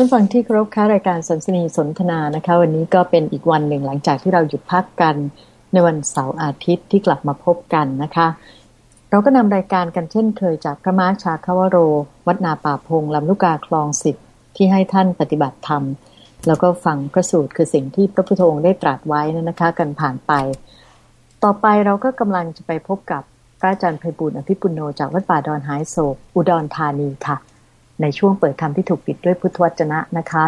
ท่านฟังที่เคารพค้ารายการสัมสนีสนทนานะคะ วันนี้ก็เป็นอีกวันหนึ่งหลังจากที่เราหยุดพักกันในวันเสาร์อาทิตย์ที่กลับมาพบกันนะคะ เราก็นำรายการกันเช่นเคยจากพระมาร์ชาคาวโร วัดนาป่าพงลำลูกกาคลองสิบที่ให้ท่านปฏิบัติธรรม แล้วก็ฟังพระสูตรคือสิ่งที่พระพุทธองค์ได้ตรัสไว้นั่นนะคะ กันผ่านไป ต่อไปเราก็กำลังจะไปพบกับพระอาจารย์ไพบุญอภิปุโนจากวัดป่าดอนหายโศกอุดรธานีค่ะ ในช่วงเปิดธรรมที่ถูกปิดด้วยพุทธวจนะนะคะ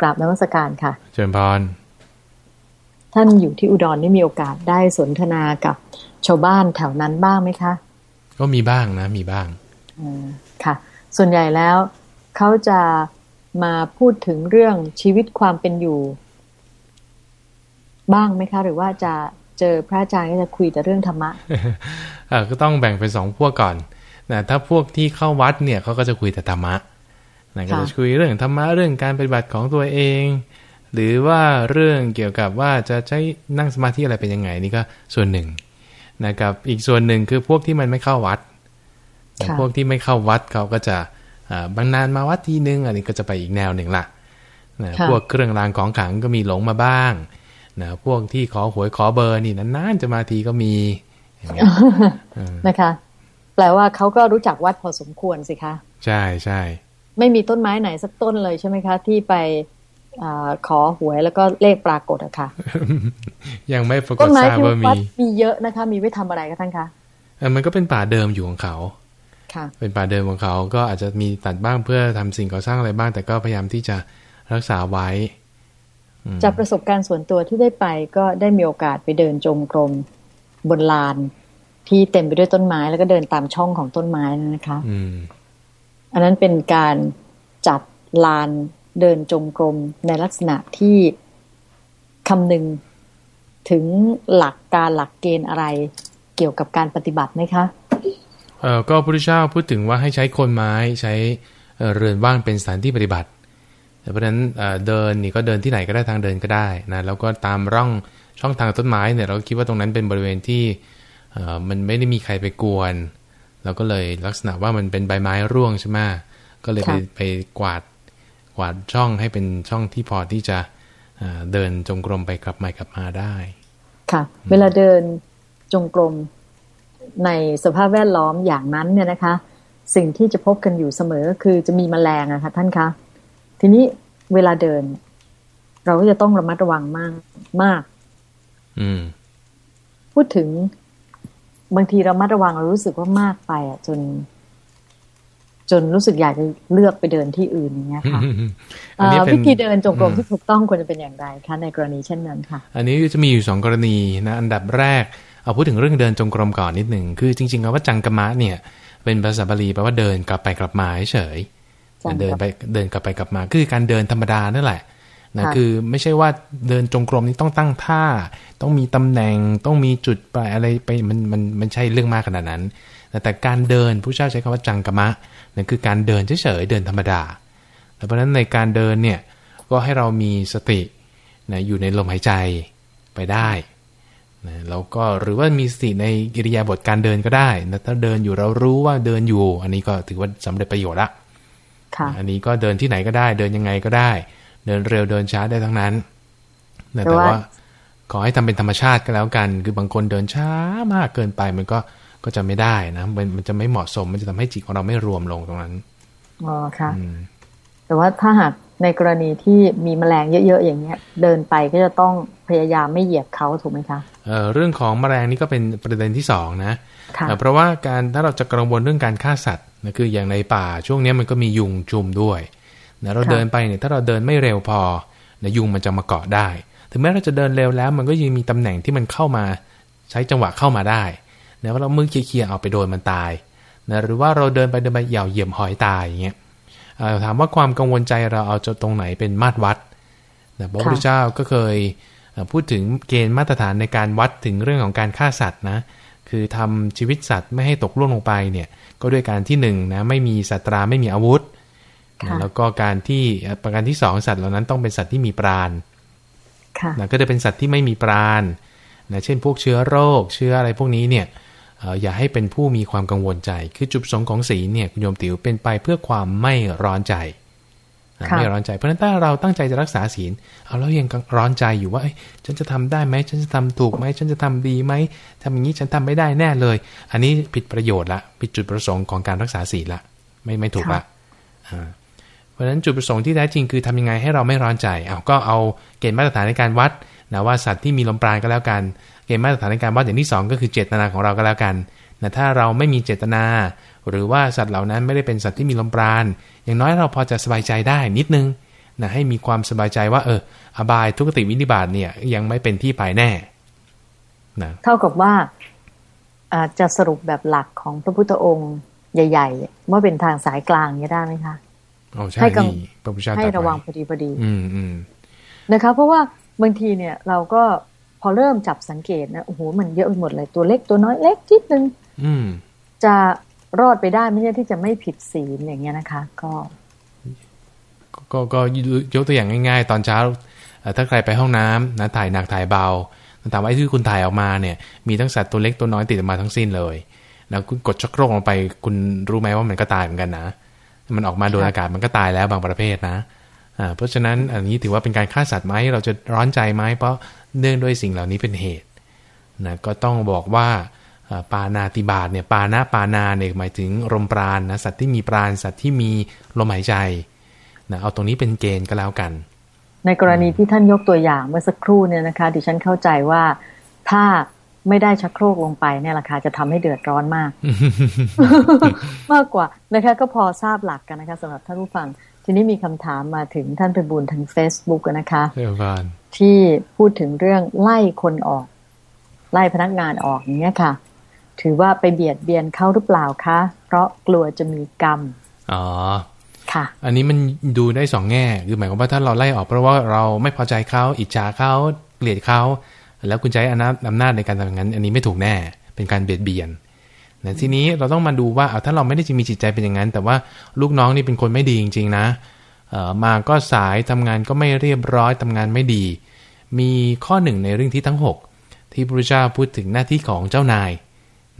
กราบนมัสการค่ะ เจริญพรท่านอยู่ที่อุดรนี่มีโอกาสได้สนทนากับชาวบ้านแถวนั้นบ้างไหมคะ ก็มีบ้างนะ มีบ้างอืมค่ะ ส่วนใหญ่แล้วเขาจะมาพูดถึงเรื่องชีวิตความเป็นอยู่ บ้างไหมคะ หรือว่าจะเจอพระอาจารย์ก็จะคุยแต่เรื่องธรรมะเออก็ต้องแบ่งเป็นสองพวกก่อน นะถ้าพวกที่เข้าวัดเนี่ยเขาก็จะคุยแต่ธรรมะนะก็จะคุยเรื่องธรรมะเรื่องการปฏิบัติของตัวเอง หรือว่าเรื่องเกี่ยวกับว่าจะใช้นั่งสมาธิอะไรเป็นยังไงนี่ก็ส่วนหนึ่งนะครับอีกส่วนหนึ่งคือพวกที่มันไม่เข้าวัดนะค่ะพวกที่ไม่เข้าวัดเขาก็จะอ่าบางนานมาวัดทีนึงอันนี้ก็จะไปอีกแนวหนึ่งละนะค่ะพวกเครื่องรางของขลังก็มีหลงมาบ้างนะพวกที่ขอหวยขอเบอร์นี่นานๆจะมาทีก็มีอย่างเงี้ยเออนะคะ แปลว่าเขาก็รู้จักวัดพอสมควรสิคะ ใช่ใช่ไม่มีต้นไม้ไหนสักต้นเลยใช่ไหมคะ ที่ไปอาขอหวยแล้วก็เลขปรากฏอะค่ะ ยังไม่ปรากต้ฏนไม้ทราบที่ว่าวัมีดมีเยอะนะคะ มีไว้ทำอะไรกันท่านคะเออมันก็เป็นป่าเดิมอยู่ของเขาค่ะเป็นป่าเดิมของเขาก็อาจจะมีตัดบ้างเพื่อทำสิ่งก่อสร้างอะไรบ้าง แต่ก็พยายามที่จะรักษาไว้อืมจากประสบการณ์ส่วนตัวที่ได้ไปก็ได้มีโอกาสไปเดินจงกรมบนลาน ที่เต็มไปด้วยต้นไม้แล้วก็เดินตามช่องของต้นไม้นะคะอืมอันนั้นเป็นการจัดลานเดินจงกรมในลักษณะที่คำนึงถึงหลักการหลักเกณฑ์อะไรเกี่ยวกับการปฏิบัติไหมคะเออก็พระพุทธเจ้าพูดถึงว่าให้ใช้โคนไม้ใช้เอ่อเรือนว่างเป็นสถานที่ปฏิบัติเพราะฉะนั้นเอ่อเดินนี่ก็เดินที่ไหนก็ได้ทางเดินก็ได้นะแล้วก็ตามร่องช่องทางต้นไม้เนี่ยเราก็คิดว่าตรงนั้นเป็นบริเวณที่เอ่อ มันไม่ได้มีใครไปกวน เราก็เลยลักษณะว่ามันเป็นใบไม้ร่วงใช่ไหมก็เลยไปค่ะไปกวาดกวาดช่องให้เป็นช่องที่พอที่จะเอ่อเดินจงกรมไปกลับมากลับมาได้ ค่ะ เวลาเดินจงกรมในสภาพแวดล้อมอย่างนั้นเนี่ยนะคะ สิ่งที่จะพบกันอยู่เสมอก็คือจะมีแมลงอะค่ะท่านคะทีนี้เวลาเดิน เราก็จะต้องระมัดระวังมากมาก อืม พูดถึง บางทีเรามัดระวังเรารู้สึกว่ามากไปอะ จน จนรู้สึกอยากจะเลือกไปเดินที่อื่นอย่างเงี้ยค่ะอันนี้เอ่อเป็นวิธีเดินจงกรมอืมที่ถูกต้องควรจะเป็นอย่างไรคะในกรณีเช่นนั้นค่ะ อันนี้จะมีอยู่สองกรณีนะอันดับแรกเอาพูดถึงเรื่องเดินจงกรมก่อนนิดหนึ่งคือจริงๆคำว่าจังกมะเนี่ย เป็นภาษาบาลีแปลว่าเดินกลับไปกลับมาเฉยจังกะเดินไปเดินกลับไปกลับมาคือการเดินธรรมดานั่นแหละ นะค่ะคือไม่ใช่ว่าเดินจงกรมนี่ต้องตั้งท่า ต้องมีตำแหน่งต้องมีจุดปลายอะไรไปมันมันมันใช่เรื่องมากขนาดนั้น แต่แต่การเดินผู้เจ้าใช้คำว่าจังกมะนั่นคือการเดินเฉยๆเดินธรรมดาเพราะฉะนั้นในการเดินเนี่ยก็ให้เรามีสตินะอยู่ในลมหายใจไปได้นะแล้วก็หรือว่ามีสติในกิริยาบทการเดินก็ได้นะถ้าเดินอยู่เรารู้ว่าเดินอยู่ อันนี้ก็ถือว่าสำเร็จประโยชน์ละค่ะอันนี้ก็เดินที่ไหนก็ได้ เดินยังไงก็ได้ เดินเร็วเดินช้าได้ทั้งนั้นนะแต่แต่ว่าว่าขอให้ทำเป็นธรรมชาติก็แล้วกัน คือบางคนเดินช้ามากเกินไปมันก็ก็จะไม่ได้นะมันมันจะไม่เหมาะสม มันจะทำให้จิตของเราไม่รวมลงตรงนั้นอ๋อค่ะอืมแต่ว่าถ้าหากในกรณีที่มีแมลงเยอะๆอย่างเงี้ย เดินไปก็จะต้องพยายามไม่เหยียบเขาถูกไหมคะเอ่อเรื่องของแมลงนี่ก็เป็นประเด็นที่สองนะค่ะเอ่อเพราะว่าการถ้าเราจะกังวลเรื่องการฆ่าสัตว์นะคืออย่างในป่าช่วงเนี้ยมันก็มียุงจุมด้วย นะเราค่ะเดินไปเนี่ยถ้าเราเดินไม่เร็วพอนะยุงมันจะมาเกาะได้ ถึงแม้เราจะเดินเร็วแล้ว มันก็ยังมีตำแหน่งที่มันเข้ามาใช้จังหวะเข้ามาได้นะว่าเรามือเคลียร์ๆเอาไปโดนมันตายนะหรือว่าเราเดินไปเดินไปเหย่าเหยียบหอยตายอย่างเงี้ยเอ่อถามว่าความกังวลใจเราเอาจะตรงไหนเป็นมาตรวัดนะพระพุทธเจ้าก็เคยเอ่อพูดถึงเกณฑ์มาตรฐานในการวัดถึงเรื่องของการฆ่าสัตว์นะคือทำชีวิตสัตว์ไม่ให้ตกล่วงลงไปเนี่ยก็ด้วยการที่หนึ่งนะไม่มีสัตราไม่มีอาวุธค่ะนะ แล้วก็การที่เอ่อประการที่สองสัตว์เหล่านั้นต้องเป็นสัตว์ที่มีปราณค่ะนะก็จะเป็นสัตว์ที่ไม่มีปราณนะเช่น พวกเชื้อโรค เชื้ออะไรพวกนี้เนี่ยเอ่ออย่าให้เป็นผู้มีความกังวลใจ คือจุดประสงค์ของศีลเนี่ยคุณโยมติ๋วเป็นไปเพื่อความไม่ร้อนใจไม่ร้อนใจ เพราะฉะนั้นถ้าเราตั้งใจจะรักษาศีลเอาแล้วยังร้อนใจอยู่ว่าฉันจะทำได้ไหมฉันจะทำถูกไหมฉันจะทำดีไหมทำอย่างนี้ฉันทำไม่ได้แน่เลย อันนี้ผิดประโยชน์ละผิดจุดประสงค์ของการรักษาศีลละไม่ไม่ถูกละ เพราะฉะนั้นจุดประสงค์ที่แท้จริงคือทำยังไงให้เราไม่ร้อนใจเอาก็เอาเกณฑ์มาตรฐานในการวัดนะว่าสัตว์ที่มีลมปราณก็แล้วกัน เกณฑ์มาตรฐานในการวัดอย่างที่ 2 ก็คือเจตนาของเราก็แล้วกันนะถ้าเราไม่มีเจตนา หรือว่าสัตว์เหล่านั้นไม่ได้เป็นสัตว์ที่มีลมปราณอย่างน้อยเราพอจะสบายใจได้นิดนึงนะให้มีความสบายใจว่า เออ อบายทุกติวินิบาตเนี่ย ยังไม่เป็นที่ไปแน่นะเท่ากับว่าอาจจะสรุปแบบหลักของพระพุทธองค์ใหญ่ๆว่าเป็นทางสายกลางนี้ได้ไหมคะ ให้กังให้ระวังพอดีพอดี อืมอืมนะคะ เพราะว่าบางทีเนี่ยเราก็พอเริ่มจับสังเกตนะโอ้โหมันเยอะไปหมดเลยตัวเล็กตัวน้อยเล็กจิดนึงจะรอดไปได้ไม่ใช่ที่จะไม่ผิดศีลอย่างเงี้ยนะคะ ก็ ก็ก็ยกตัวอย่างง่าย ๆ ตอนเช้าถ้าใครไปห้องน้ำนะถ่ายหนักถ่ายเบาถามว่าที่คุณถ่ายออกมาเนี่ย มีทั้งสัตว์ตัวเล็กตัวน้อยติดมาทั้งสิ้นเลย แล้วคุณกดชักโครกลงไป คุณรู้ไหมว่ามันก็ตายเหมือนกันนะ มันออกมาโดยอากาศมันก็ตายแล้วบางประเภทนะอ่าเพราะฉะนั้นอันนี้ถือว่าเป็นการฆ่าสัตว์ไหมเราจะร้อนใจไหมเพราะเนื่องด้วยสิ่งเหล่านี้เป็นเหตุนะก็ต้องบอกว่าปานาติบาตเนี่ยปานาปานาเนี่ยหมายถึงลมปราณนะสัตว์ที่มีปราณสัตว์ที่มีลมหายใจนะเอาตรงนี้เป็นเกณฑ์ก็แล้วกัน ในกรณีที่ท่านยกตัวอย่างเมื่อสักครู่เนี่ยนะคะ ดิฉันเข้าใจว่าถ้า ไม่ได้ชักโครกลงไปเนี่ยราคาจะทำให้เดือดร้อนมาก มากกว่านะคะ ก็พอทราบหลักกันนะคะสำหรับท่านผู้ฟัง ทีนี้มีคำถามมาถึงท่านไปบุญทางเฟซบุ๊กนะคะที่พูดถึงเรื่องไล่คนออก ไล่พนักงานออกอย่างเงี้ยค่ะ ถือว่าไปเบียดเบียนเขาหรือเปล่าคะ เพราะกลัวจะมีกรรมอ๋อค่ะอันนี้มันดูได้สองแง่คือหมายความว่าถ้าเราไล่ออกเพราะว่าเราไม่พอใจเขาอิจฉาเขาเกลียดเขา แล้วคุณใช้อำนาจในการทำอย่างนั้น อันนี้ไม่ถูกแน่ เป็นการเบียดเบียนแต่ทีนี้เราต้องมาดูว่าเอาถ้าเราไม่ได้จะมีจิตใจเป็นอย่างนั้น แต่ว่าลูกน้องนี่เป็นคนไม่ดีจริง ๆ นะมาก็สายทำงานก็ไม่เรียบร้อยทำงานไม่ดี มีข้อหนึ่งในเรื่องที่ทั้ง 6 ที่พระเจ้าพูดถึงหน้าที่ของเจ้านาย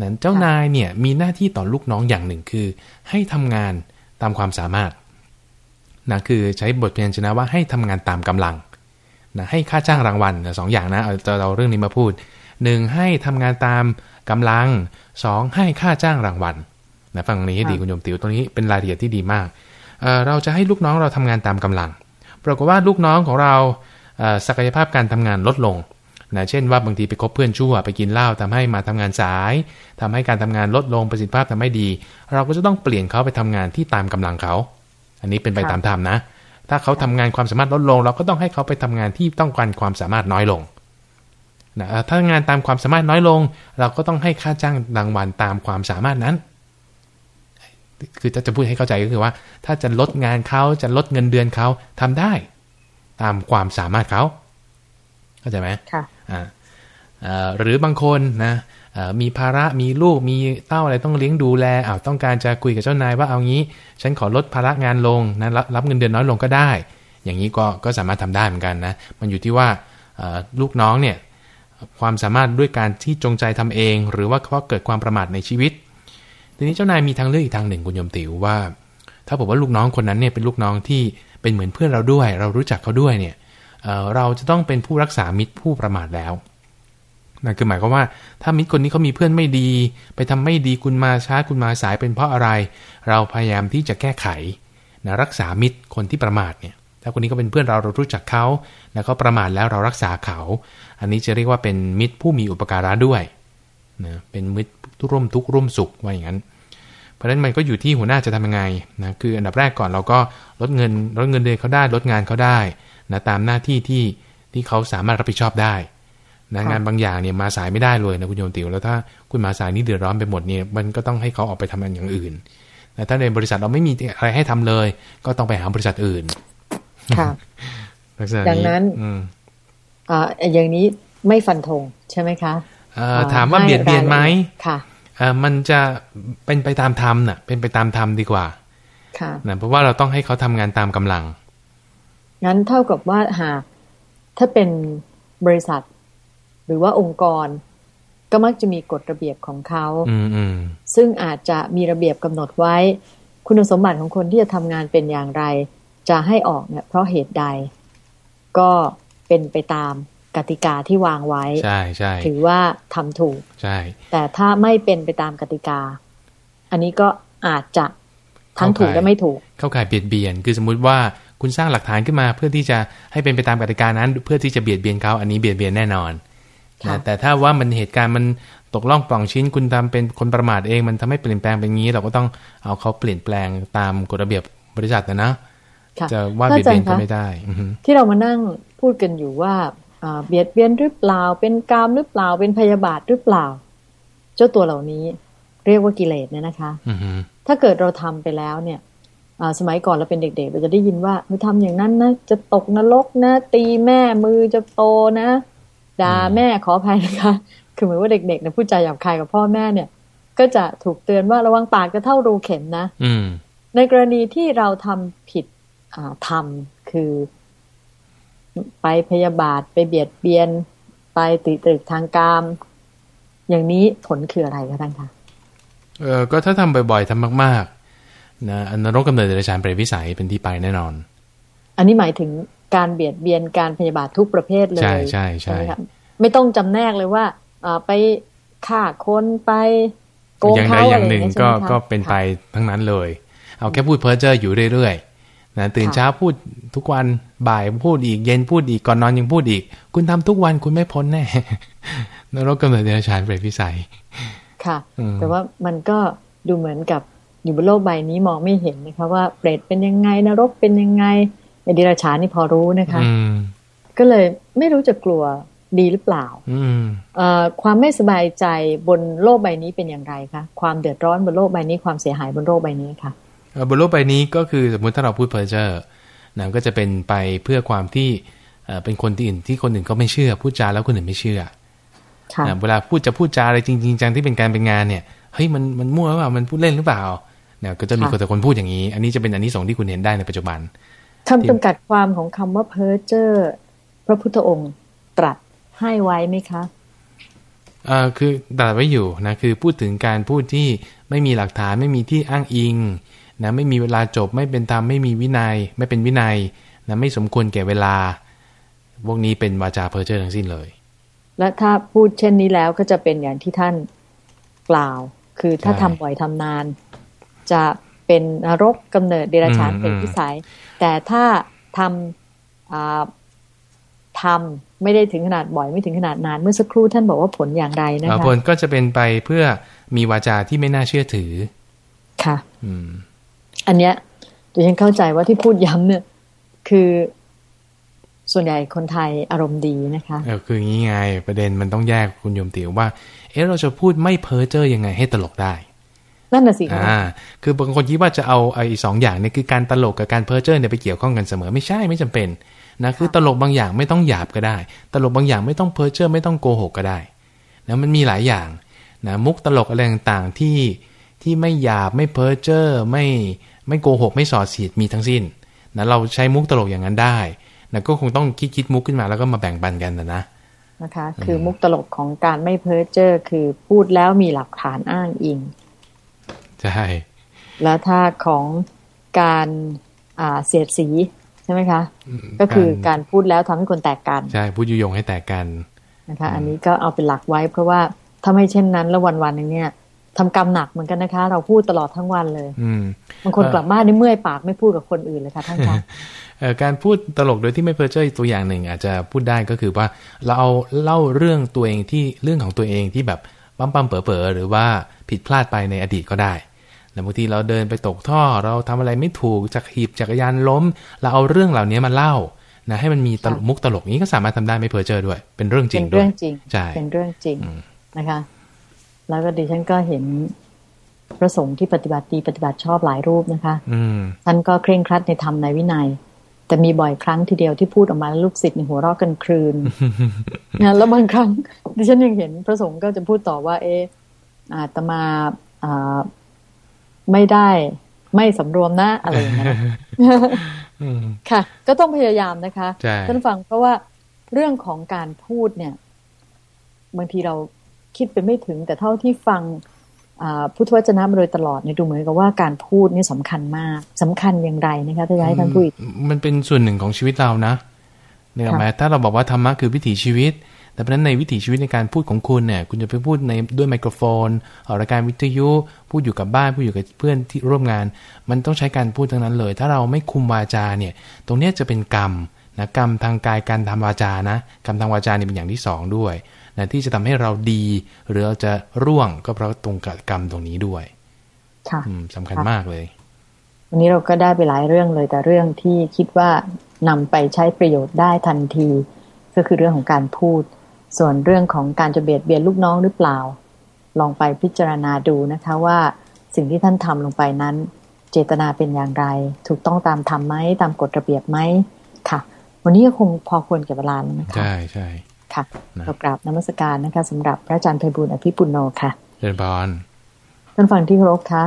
นั้นเจ้านายเนี่ยมีหน้าที่ต่อลูกน้องอย่างหนึ่งคือ ให้ทำงานตามความสามารถนะคือใช้บทเพียนชนะว่าให้ทำงานตามกำลัง นะให้ค่าจ้างรางวัลสองอย่างนะเอาจะเอาเรื่องนี้มาพูดหนึ่งให้ทำงานตามกำลังสองให้ค่าจ้างรางวัลนะฟังนี้ให้ดีคุณโยมติวตรงนี้เป็นรายละเอียดที่ดีมากเเราจะให้ลูกน้องเราทำงานตามกำลังปรากฏว่าลูกน้องของเราศักยภาพการทำงานลดลงนะเช่นว่าบางทีไปคบเพื่อนชั่วไปกินเหล้าทำให้มาทำงานสายทำให้การทำงานลดลงประสิทธิภาพทำให้ดี เราก็จะต้องเปลี่ยนเขาไปทำงานที่ตามกำลังเขา อันนี้เป็นไปตามธรรมนะ ถ้าเขาทำงานความสามารถลดลง เราก็ต้องให้เขาไปทำงานที่ต้องการความสามารถน้อยลงนะถ้างานตามความสามารถน้อยลง เราก็ต้องให้ค่าจ้างรางวัลตามความสามารถนั้น คือจะจะพูดให้เข้าใจก็คือว่า ถ้าจะลดงานเขาจะลดเงินเดือนเขาทำได้ ตามความสามารถเขาเข้าใจไหมค่ะ หรือบางคนนะมีภาระมีลูกมีเต้าอะไรต้องเลี้ยงดูแลอ้าวต้องการจะคุยกับเจ้านายว่าเอางี้ ฉันขอลดภาระงานลงนะรับรับเงินเดือนน้อยลงก็ได้ อย่างนี้ก็ก็สามารถทำได้เหมือนกันนะมันอยู่ที่ว่าลูกน้องเนี่ยความสามารถด้วยการที่จงใจทำเอง หรือว่าเพราะเกิดความประมาทในชีวิต ทีนี้เจ้านายมีทางเลือกอีกทางหนึ่งคุณยมติวว่า ถ้าบอกว่าลูกน้องคนนั้นเนี่ยเป็นลูกน้องที่เป็นเหมือนเพื่อนเราด้วย เรารู้จักเขาด้วยเนี่ยเราจะต้องเป็นผู้รักษามิตรผู้ประมาทแล้ว นั่นคือหมายความว่าถ้ามิตรคนนี้เขามีเพื่อนไม่ดี ไปทำไม่ดีคุณมาช้าคุณมาสายเป็นเพราะอะไร เราพยายามที่จะแก้ไขนะรักษามิตรคนที่ประมาทเนี่ยถ้าคนนี้ก็เป็นเพื่อนเราเรารู้จักเขาแล้วเขาประมาทแล้วเรารักษาเขา อันนี้จะเรียกว่าเป็นมิตรผู้มีอุปการะด้วยนะเป็นมิตรทุร่วมทุกข์ร่วมสุขว่าอย่างนั้น เพราะฉะนั้นมันก็อยู่ที่หัวหน้าจะทำยังไงนะคืออันดับแรกก่อนเราก็ลดเงินลดเงินเดือนเขาได้ลดงานเขาได้นะตามหน้าที่ที่ที่เขาสามารถรับผิดชอบได้ นะงานบางอย่างเนี่ยมาสายไม่ได้เลยนะคุณโยมติวแล้วถ้าคุณมาสายนี่เดือดร้อนไปหมดเนี่ยมันก็ต้องให้เขาออกไปทำงานอย่างอื่นแต่ถ้าในบริษัทเราไม่มีอะไรให้ทำเลย ก็ต้องไปหาบริษัทอื่นค่ะดังนั้นอ่าอย่างนี้ไม่ฟันธงใช่ไหมคะถามว่าเบียดเบียนไหมค่ะมันจะเป็นไปตามธรรมน่ะ เป็นไปตามธรรมดีกว่า ค่ะนะเพราะว่าเราต้องให้เขาทำงานตามกำลัง งั้นเท่ากับว่าหากถ้าเป็นบริษัท หรือว่าองค์กร ก็มักจะมีกฎระเบียบของเขาซึ่งอาจจะมีระเบียบกำหนดไว้ คุณสมบัติของคนที่จะทำงานเป็นอย่างไร จะให้ออกเนี่ยเพราะเหตุใด ก็เป็นไปตามกติกาที่วางไว้ใช่ใช่ถือว่าทำถูกใช่แต่ถ้าไม่เป็นไปตามกติกา อันนี้ก็อาจจะทั้งถูกและไม่ถูก เข้าข่ายเบียดเบียน คือสมมุติว่าคุณสร้างหลักฐานขึ้นมาเพื่อที่จะให้เป็นไปตามกติกานั้น เพื่อที่จะเบียดเบียนเขาอันนี้เบียดเบียนแน่นอนค่ะนะ แต่ถ้าว่ามันเหตุการณ์มันตกล่องปล่องชิ้นคุณทำเป็นคนประมาทเองมันทำให้เปลี่ยนแปลงเป็นงี้ เราก็ต้องเอาเขาเปลี่ยนแปลงตามกฎระเบียบบริษัทนะนะค่ะจะว่าท่เบียดเบียนอาจารย์ก็คะไม่ได้อือฮึที่เรามานั่งพูดกันอยู่ว่าอ่าเบียดเบียนหรือเปล่า เป็นกามหรือเปล่าเป็นพยาบาทหรือเปล่า เจ้าตัวเหล่านี้เรียกว่ากิเลสเนี่ยนะคะอือฮึถ้าเกิดเราทำไปแล้วเนี่ยอ่าสมัยก่อนเราเป็นเด็กๆเราจะได้ยินว่าเฮ้ยทำอย่างนั้นนะจะตกนรกนะ ตีแม่มือจะโตนะ ด่าแม่ขออภัยนะคะ คือเหมือนว่าเด็กๆเนี่ยพูดจาหยาบคายกับพ่อแม่เนี่ย ก็จะถูกเตือนว่าระวังปากจะเท่ารูเข็มนะ อืมในกรณีที่เราทำผิดอ่าทำคือ ไปพยาบาทไปเบียดเบียน ไปติตรึกทางกาม อย่างนี้ผลคืออะไรคะท่านคะเออก็ถ้าทำบ่อยๆทำมากๆนะอนรกกำเนิดเดรัจฉานเปรตวิสัยเป็นที่ไปแน่นอน อันนี้หมายถึง การเบียดเบียนการพยาบาททุกประเภทเลย ใช่ใช่ใช่ไหมคะไม่ต้องจำแนกเลยว่าอ่าไปฆ่าคนไปโกงอย่างใดเขาออะไรย่างอหย่านึ่งงเงี้ยใช่ก็ไหมคะก็เป็นไปค่ะทั้งนั้นเลย เอาแค่พูดเพ้อเจ้ออยู่เรื่อยๆนะตื่นค่ะเช้าพูดทุกวันบ่ายพูดอีกเย็นพูดอีกก่อนนอนยังพูดอีก คุณทำทุกวันคุณไม่พ้นแน่นรกกำเนิดเดรัจฉานเปรตวิสัยค่ะอืมแต่ว่ามันก็ดูเหมือนกับอยู่บนโลกใบนี้มองไม่เห็นนะคะว่าเปรตเป็นยังไงนรกเป็นยังไง ไอ้ดิราชานนี่พอรู้นะคะอืมก็เลยไม่รู้จะกลัวดีหรือเปล่าอืมเอ่อความไม่สบายใจบนโลกใบนี้เป็นอย่างไรคะความเดือดร้อนบนโลกใบนี้ความเสียหายบนโลกใบนี้ค่ะเอ่อบนโลกใบนี้ก็คือสมมุติถ้าเราพูดเพ้อเจ้อนะก็จะเป็นไปเพื่อความที่เอ่อเป็นคนที่อื่นที่คนอื่นก็ไม่เชื่อ พูดจาแล้วคนอื่นไม่เชื่อค่ะนะเวลาพูดจะพูดจาอะไรจริงๆจังที่เป็นการเป็นงานเนี่ยเฮ้ยมันมันมั่วหรือเปล่ามันพูดเล่นหรือเปล่าเนี่ยก็จะมีคนแต่คนพูดอย่างนี้ อันนี้จะเป็นอันนี้สงส์ที่คุณเห็นได้ในปัจจุบัน คำจำกัดความของคำว่าเพ้อเจ้อพระพุทธองค์ตรัสให้ไว้ไหมคะเอ่อคือตรัสไว้อยู่นะคือพูดถึงการพูดที่ไม่มีหลักฐานไม่มีที่อ้างอิงนะไม่มีเวลาจบไม่เป็นธรรมไม่มีวินัย ไม่เป็นวินัยนะไม่สมควรแก่เวลา พวกนี้เป็นวาจาเพ้อเจ้อทั้งสิ้นเลย และถ้าพูดเช่นนี้แล้วก็จะเป็นอย่างที่ท่านกล่าว คือถ้าใช่ทำบ่อยทำนาน จะ เป็นนรกกำเนิดเดรัจฉานอืมเป็นอืมวิสัย แต่ถ้าทำอ่าทำไม่ได้ถึงขนาดบ่อยไม่ถึงขนาดนาน เมื่อสักครู่ท่านบอกว่าผลอย่างไรนะเอ่อคะผลก็จะเป็นไปเพื่อมีวาจาที่ไม่น่าเชื่อถือ ค่ะ อืม อันเนี้ยดิฉันเข้าใจว่าที่พูดย้ำเนี่ย คือส่วนใหญ่คนไทยอารมณ์ดีนะคะเออคืออย่างนี้ไง ประเด็นมันต้องแยกคุณโยมติ๋วว่า เอ๊ะเราจะพูดไม่เพ้อเจ้อยังไงให้ตลกได้ นั่นน่ะสิคะอ่าคือบางคนคิดว่าจะเอาไอ้สองอย่างเนี่ยคือการตลกกับการเพ้อเจ้อเนี่ยไปเกี่ยวข้องกันเสมอไม่ใช่ไม่จำเป็นนะคือตลกบางอย่างไม่ต้องหยาบก็ได้ ตลกบางอย่างไม่ต้องเพ้อเจ้อไม่ต้องโกหกก็ได้นะมันมีหลายอย่างนะมุกตลกอะไรต่างๆที่ที่ไม่หยาบไม่เพ้อเจ้อไม่ไม่โกหกไม่ส่อเสียดมีทั้งสิ้นนะเราใช้มุกตลกอย่างนั้นได้นะก็คงต้องคิดคิดมุกขึ้นมาแล้วก็มาแบ่งปันกันนะนะนะคะ คือมุกตลกของการไม่เพ้อเจ้อคือพูดแล้วมีหลักฐานอ้างอิง ใช่แล้วถ้าของการอ่าเสียดสีใช่ไหมคะ ก็คือการพูดแล้วทำให้คนแตกกัน ใช่พูดยุยงให้แตกกันนะคะ อันนี้ก็เอาเป็นหลักไว้ เพราะว่าถ้าไม่เช่นนั้นแล้ววันวันๆหนึงเนี่ยทำกรรมหนักเหมือนกันนะคะ เราพูดตลอดทั้งวันเลยอืมบางคนเอ่อกลับบ้านนี่เมื่อยปากไม่พูดกับคนอื่นเลยค่ะท่านคะเอ่อการพูดตลกโดยที่ไม่เพ้อเจ้อตัวอย่างหนึ่ง อาจจะพูดได้ก็คือว่าเราเอาเล่าเรื่องตัวเองที่เรื่องของตัวเองที่แบบปั๊มปั๊มๆเป๋อเป๋อๆหรือว่าผิดพลาดไปในอดีตก็ได้ แต่บางทีเราเดินไปตกท่อ เราทำอะไรไม่ถูกจักรหีบจักรยานล้ม เราเอาเรื่องเหล่านี้มาเล่านะให้มันมีตลกค่ะมุกตลกนี้ก็สามารถทำได้ไม่เพ้อเจ้อด้วย เป็นเรื่องจริเป็งนด้วเรื่ยองจริงใช่เป็นเรื่องจริงอืมนะคะ แล้วก็ดิฉันก็เห็นพระสงฆ์ที่ปฏิบัติดีปฏิบัติชอบหลายรูปนะคะ อืมท่านก็เคร่งครัดในธรรมในวินัย แต่มีบ่อยครั้งทีเดียวที่พูดออกมาแล้วลูกศิษย์ในหัวเราะกันครืนนะแล้วบางครั้ง ดิฉันยังเห็นพระสงฆ์ก็จะพูดต่อว่า เอออาตมาอ่า ไม่ได้ไม่สำรวมนะอะไรอย่างเงี้ยอืมค่ะ ก็ต้องพยายามนะคะใช่ท่านฟังเพราะว่าเรื่องของการพูดเนี่ย บางทีเราคิดไปไม่ถึง แต่เท่าที่ฟังพุทธวจนะมาโดยตลอดเนี่ยดูเหมือนกับว่าการพูดนี่สำคัญมากสำคัญอย่างไรนะคะถ้าจะให้ท่านพูดมันเป็นส่วนหนึ่งของชีวิตเรานะเนี่ยหมถ้าเราบอกว่าธรรมะคือวิถีชีวิต แต่เพราะนั้นในวิถีชีวิตในการพูดของคุณเนี่ย คุณจะไปพูดในด้วยไมโครโฟนออกรายการวิทยุ พูดอยู่กับบ้าน พูดอยู่กับเพื่อนที่ร่วมงาน มันต้องใช้การพูดทั้งนั้นเลย ถ้าเราไม่คุมวาจาเนี่ย ตรงนี้จะเป็นกรรมนะกรรมทางกายการทำวาจานะกรรมทางวาจานี่เป็นอย่างที่สองด้วยนะที่จะทำให้เราดี หรือเราจะร่วงก็เพราะตรงกับกรรมตรงนี้ด้วยค่ะสำคัญมากเลย วันนี้เราก็ได้ไปหลายเรื่องเลยแต่เรื่องที่คิดว่านำไปใช้ประโยชน์ได้ทันที ก็คือเรื่องของการพูด ส่วนเรื่องของการจะเบียดเบียนลูกน้องหรือเปล่า ลองไปพิจารณาดูนะคะว่าสิ่งที่ท่านทำลงไปนั้น เจตนาเป็นอย่างไร ถูกต้องตามธรรมไหมตามกฎระเบียบไหมค่ะ วันนี้ก็คงพอควรเก็บเวลาแล้วนะคะใช่ใช่ค่ะเรากราบนมัสการนะคะสำหรับพระอาจารย์ไพบุญอภิปุโนค่ะเรียนบอลท่านฟังที่เคารพคะ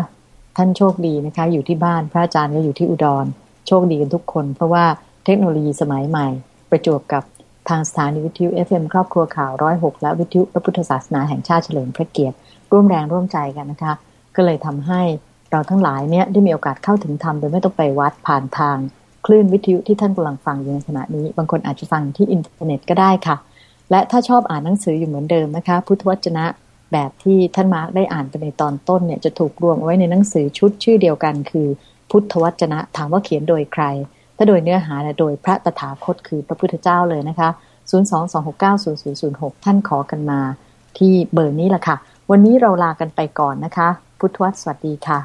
ท่านโชคดีนะคะ อยู่ที่บ้านพระอาจารย์ก็อยู่ที่อุดร โชคดีกันทุกคน เพราะว่าเทคโนโลยีสมัยใหม่ ประจวบกับ ทางสถานีวิทยุ FM ครอบครัวข่าวร้อยหกและวิทยุพระพุทธศาสนาแห่งชาติเฉลิมพระเกียรติ ร่วมแรงร่วมใจกันนะคะ ก็เลยทำให้เราทั้งหลายเนี่ยได้มีโอกาสเข้าถึงธรรมโดยไม่ต้องไปวัดผ่านทางคลื่นวิทยุที่ท่านกำลังฟังอยู่ในขณะนี้ บางคนอาจจะฟังที่อินเทอร์เน็ตก็ได้ค่ะ และถ้าชอบอ่านหนังสืออยู่เหมือนเดิมนะคะ พุทธวจนะแบบที่ท่านมาร์กได้อ่านไปในตอนต้นเนี่ยจะถูกรวมไว้ในหนังสือชุดชื่อเดียวกัน คือ พุทธวจนะถามว่าเขียนโดยใคร ถ้าโดยเนื้อหาและโดยพระตถาคตคือพระพุทธเจ้าเลยนะคะ 022690006 ท่านขอกันมาที่เบอร์นี้แหละค่ะ วันนี้เราลากันไปก่อนนะคะ พุทธวัตรสวัสดีค่ะ